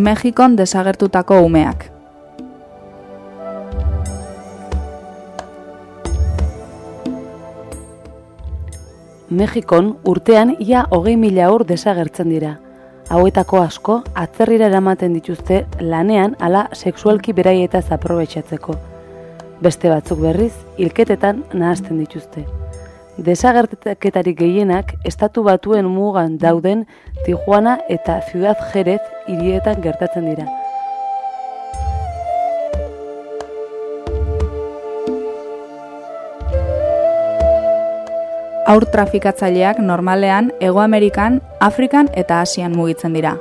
Mexikon desagertutako umeak. Mexikon urtean ia hogei mila aur desagertzen dira. Hauetako asko atzerrira eramaten dituzte lanean ala sexualki beraietaz aprobetxatzeko. Beste batzuk berriz, hilketetan nahazten dituzte. Desagerteketarik gehienak estatu batuen mugan dauden Tijuana eta Ciudad Jerez hirietan gertatzen dira. Aur trafikatzaileak normalean Ego Amerikan, Afrikan eta Asian mugitzen dira.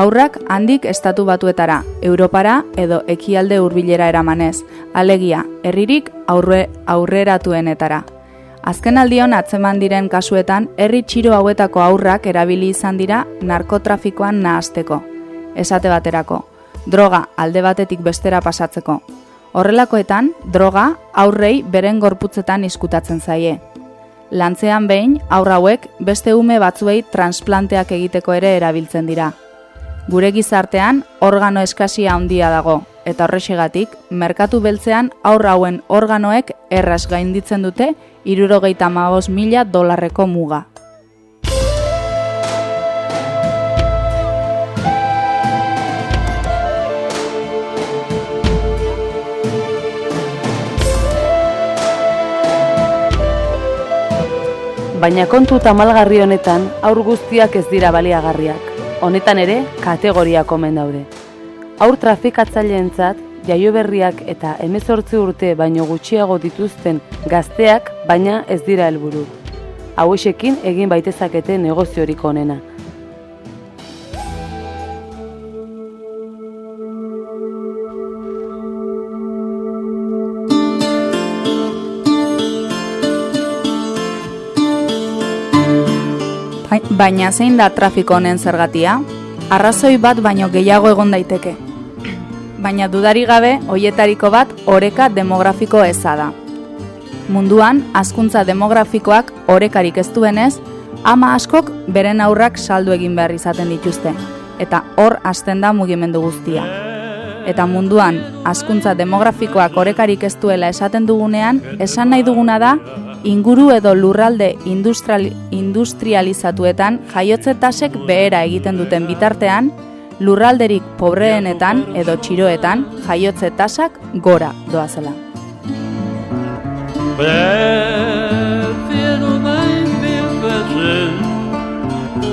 Aurrak handik estatu batuetara, Europara edo ekialde hurbilera eramanez, alegia, herririk aurre, aurreratuenetara. Azken aldion atzeman diren kasuetan, herri txiro hauetako aurrak erabili izan dira narkotrafikoan nahasteko. Esate baterako, droga alde batetik bestera pasatzeko. Horrelakoetan, droga aurrei beren gorputzetan izkutatzen zaie. Lantzean behin, aurra hauek beste ume batzuei transplanteak egiteko ere erabiltzen dira. Gure gizartean organo eskasia handia dago, eta horrexegatik, merkatu beltzean aurra hauen organoek erraz gainditzen dute irurogeita maoz mila dolarreko muga. Baina kontu tamalgarri honetan aur guztiak ez dira baliagarriak. Honetan ere kategoria komen daude. Aur trafikatzaileentzat jaio berriak eta emezortzi urte baino gutxiago dituzten gazteak baina ez dira helburu. Hauesekin egin baitezakete negoziorik onena. Baina zein da trafiko honen zergatia? Arrazoi bat baino gehiago egon daiteke. Baina dudari gabe, hoietariko bat oreka demografiko eza da. Munduan, hazkuntza demografikoak orekarik ez duenez, ama askok beren aurrak saldu egin behar izaten dituzte, eta hor hasten da mugimendu guztia. Eta munduan, hazkuntza demografikoak orekarik ez duela esaten dugunean, esan nahi duguna da, inguru edo lurralde industrial, industrializatuetan jaiotze tasek behera egiten duten bitartean, lurralderik pobreenetan edo txiroetan jaiotze tasak gora doazela. Prefiero nahi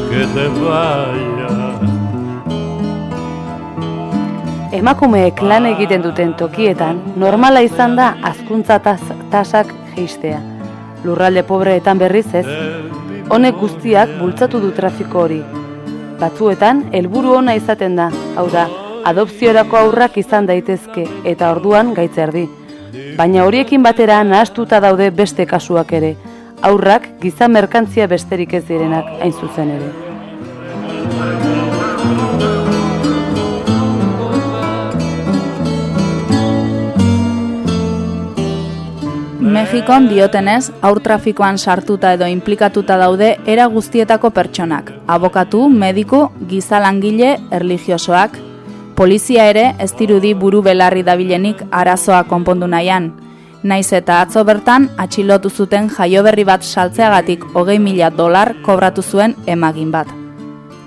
que te vaya Emakumeek lan egiten duten tokietan, normala izan da azkuntza tasak geistea. Lurralde pobreetan berriz ez, honek guztiak bultzatu du trafiko hori. Batzuetan, helburu ona izaten da, hau da, adopziorako aurrak izan daitezke eta orduan gaitz erdi. Baina horiekin batera nahastuta daude beste kasuak ere, aurrak giza merkantzia besterik ez direnak hain zuzen ere. Mexikon diotenez, aur trafikoan sartuta edo inplikatuta daude era guztietako pertsonak, abokatu, mediku, gizalangile, erligiosoak, polizia ere ez dirudi buru belarri dabilenik arazoa konpondu nahian. Naiz eta atzo bertan atxilotu zuten jaioberri bat saltzeagatik hogei mila dolar kobratu zuen emagin bat.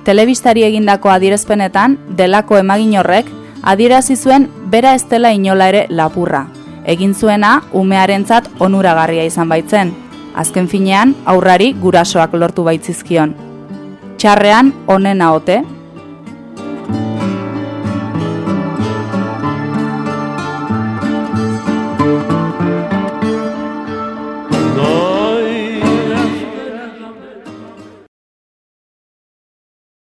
Telebistari egindako adierazpenetan, delako emagin horrek, adierazi zuen bera ez dela inola ere lapurra, egin zuena umearentzat onuragarria izan baitzen. Azken finean, aurrari gurasoak lortu baitzizkion. Txarrean, onena ote,